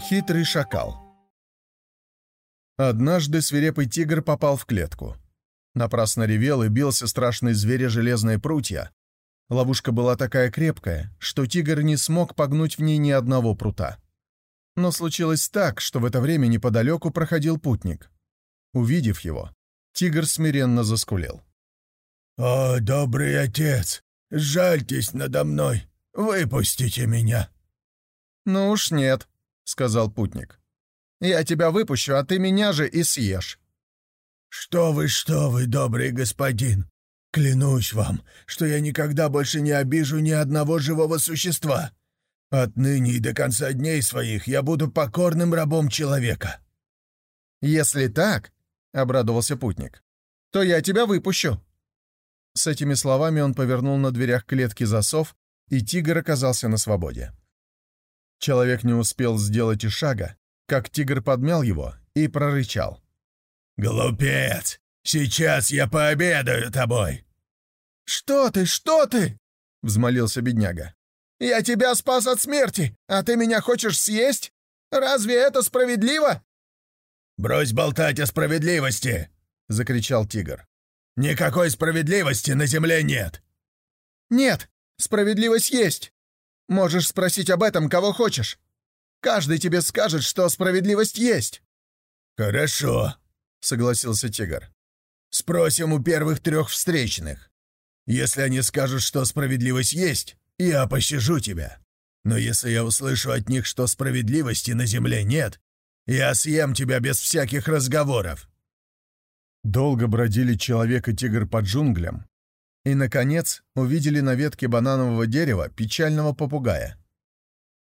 Хитрый шакал Однажды свирепый тигр попал в клетку. Напрасно ревел и бился страшный зверя железные прутья. Ловушка была такая крепкая, что тигр не смог погнуть в ней ни одного прута. Но случилось так, что в это время неподалеку проходил путник. Увидев его, тигр смиренно заскулил. «О, добрый отец, жальтесь надо мной, выпустите меня!» «Ну уж нет», — сказал путник. «Я тебя выпущу, а ты меня же и съешь». «Что вы, что вы, добрый господин! Клянусь вам, что я никогда больше не обижу ни одного живого существа. Отныне и до конца дней своих я буду покорным рабом человека». «Если так», — обрадовался путник, — «то я тебя выпущу». С этими словами он повернул на дверях клетки засов, и тигр оказался на свободе. Человек не успел сделать и шага, как тигр подмял его и прорычал. «Глупец! Сейчас я пообедаю тобой!» «Что ты, что ты?» — взмолился бедняга. «Я тебя спас от смерти, а ты меня хочешь съесть? Разве это справедливо?» «Брось болтать о справедливости!» — закричал тигр. «Никакой справедливости на земле нет!» «Нет, справедливость есть. Можешь спросить об этом кого хочешь. Каждый тебе скажет, что справедливость есть». «Хорошо», — согласился тигр. «Спросим у первых трех встречных. Если они скажут, что справедливость есть, я пощажу тебя. Но если я услышу от них, что справедливости на земле нет, я съем тебя без всяких разговоров». Долго бродили человек и тигр по джунглям, и, наконец, увидели на ветке бананового дерева печального попугая.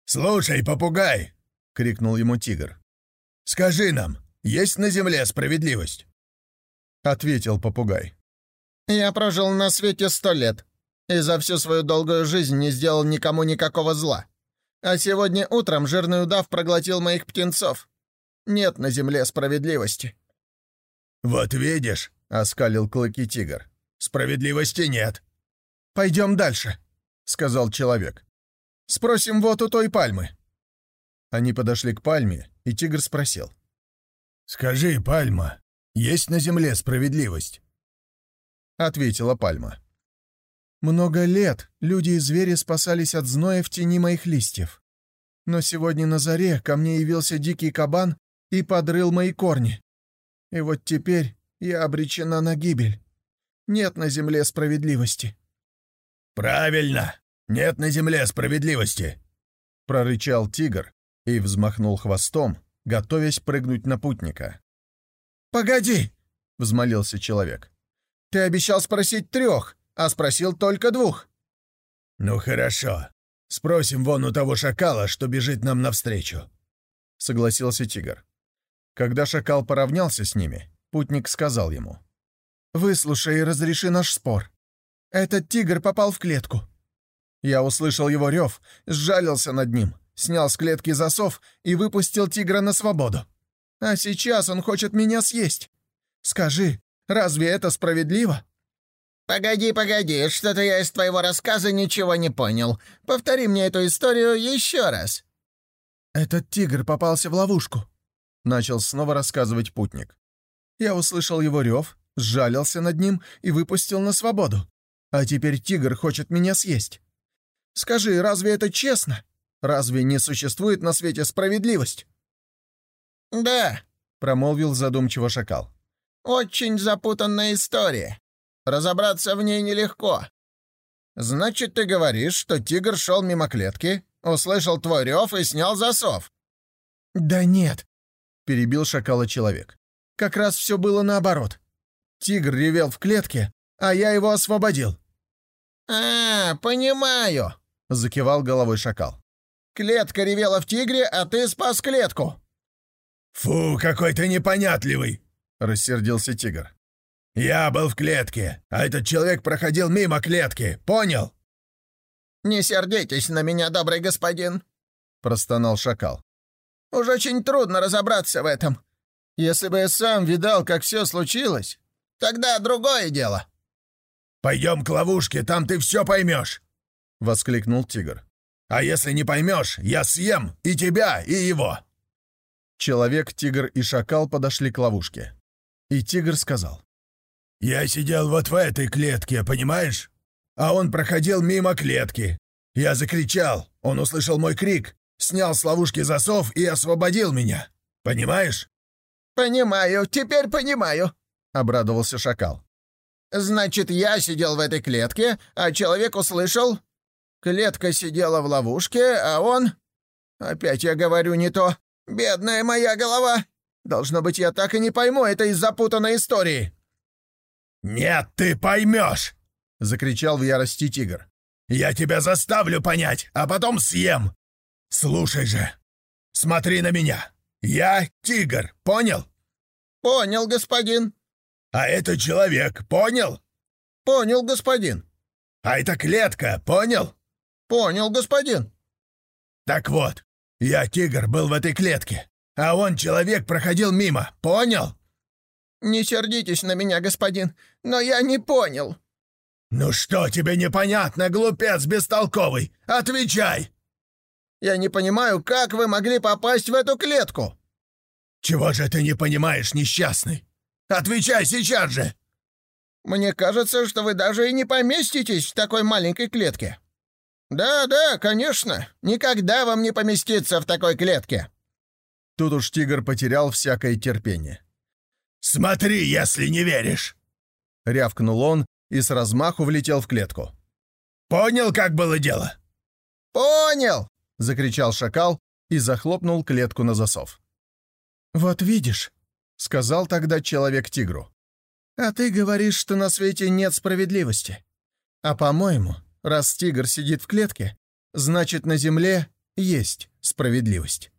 «Слушай, попугай!» — крикнул ему тигр. «Скажи нам, есть на земле справедливость?» Ответил попугай. «Я прожил на свете сто лет и за всю свою долгую жизнь не сделал никому никакого зла. А сегодня утром жирный удав проглотил моих птенцов. Нет на земле справедливости». «Вот видишь», — оскалил клыки тигр, Справедливости нет». «Пойдем дальше», — сказал человек. «Спросим вот у той пальмы». Они подошли к пальме, и тигр спросил. «Скажи, пальма, есть на земле справедливость?» Ответила пальма. «Много лет люди и звери спасались от зноя в тени моих листьев. Но сегодня на заре ко мне явился дикий кабан и подрыл мои корни. И вот теперь я обречена на гибель. Нет на земле справедливости». «Правильно! Нет на земле справедливости!» — прорычал тигр и взмахнул хвостом, готовясь прыгнуть на путника. «Погоди!» — взмолился человек. «Ты обещал спросить трех, а спросил только двух». «Ну хорошо. Спросим вон у того шакала, что бежит нам навстречу», — согласился тигр. Когда шакал поравнялся с ними, путник сказал ему. Выслушай и разреши наш спор. Этот тигр попал в клетку. Я услышал его рев, сжалился над ним, снял с клетки засов и выпустил тигра на свободу. А сейчас он хочет меня съесть. Скажи, разве это справедливо?» «Погоди, погоди, что-то я из твоего рассказа ничего не понял. Повтори мне эту историю еще раз». «Этот тигр попался в ловушку», — начал снова рассказывать путник. Я услышал его рев, сжалился над ним и выпустил на свободу. А теперь тигр хочет меня съесть. Скажи, разве это честно? Разве не существует на свете справедливость?» «Да», — промолвил задумчиво шакал. «Очень запутанная история. Разобраться в ней нелегко. Значит, ты говоришь, что тигр шел мимо клетки, услышал твой рев и снял засов?» «Да нет», — перебил шакала человек. «Как раз все было наоборот. Тигр ревел в клетке, а я его освободил». «А, понимаю», — закивал головой шакал. «Клетка ревела в тигре, а ты спас клетку». «Фу, какой ты непонятливый!» — рассердился тигр. «Я был в клетке, а этот человек проходил мимо клетки, понял?» «Не сердитесь на меня, добрый господин», — простонал шакал. «Уж очень трудно разобраться в этом. Если бы я сам видал, как все случилось, тогда другое дело». «Пойдем к ловушке, там ты все поймешь!» — воскликнул тигр. «А если не поймешь, я съем и тебя, и его!» Человек, тигр и шакал подошли к ловушке. И тигр сказал. «Я сидел вот в этой клетке, понимаешь? А он проходил мимо клетки. Я закричал, он услышал мой крик, снял с ловушки засов и освободил меня. Понимаешь?» «Понимаю, теперь понимаю», — обрадовался шакал. «Значит, я сидел в этой клетке, а человек услышал? Клетка сидела в ловушке, а он... Опять я говорю не то. Бедная моя голова! Должно быть, я так и не пойму этой запутанной истории!» «Нет, ты поймешь!» — закричал в ярости тигр. «Я тебя заставлю понять, а потом съем! Слушай же! Смотри на меня! Я тигр, понял?» «Понял, господин». «А это человек, понял?» «Понял, господин». «А это клетка, понял?» «Понял, господин». «Так вот, я тигр был в этой клетке, а он, человек, проходил мимо, понял?» «Не сердитесь на меня, господин, но я не понял». «Ну что тебе непонятно, глупец бестолковый? Отвечай!» «Я не понимаю, как вы могли попасть в эту клетку?» «Чего же ты не понимаешь, несчастный? Отвечай сейчас же!» «Мне кажется, что вы даже и не поместитесь в такой маленькой клетке». «Да, да, конечно. Никогда вам не поместиться в такой клетке». Тут уж тигр потерял всякое терпение. «Смотри, если не веришь!» Рявкнул он и с размаху влетел в клетку. «Понял, как было дело?» «Понял!» — закричал шакал и захлопнул клетку на засов. «Вот видишь», — сказал тогда человек тигру, «а ты говоришь, что на свете нет справедливости. А по-моему, раз тигр сидит в клетке, значит, на земле есть справедливость».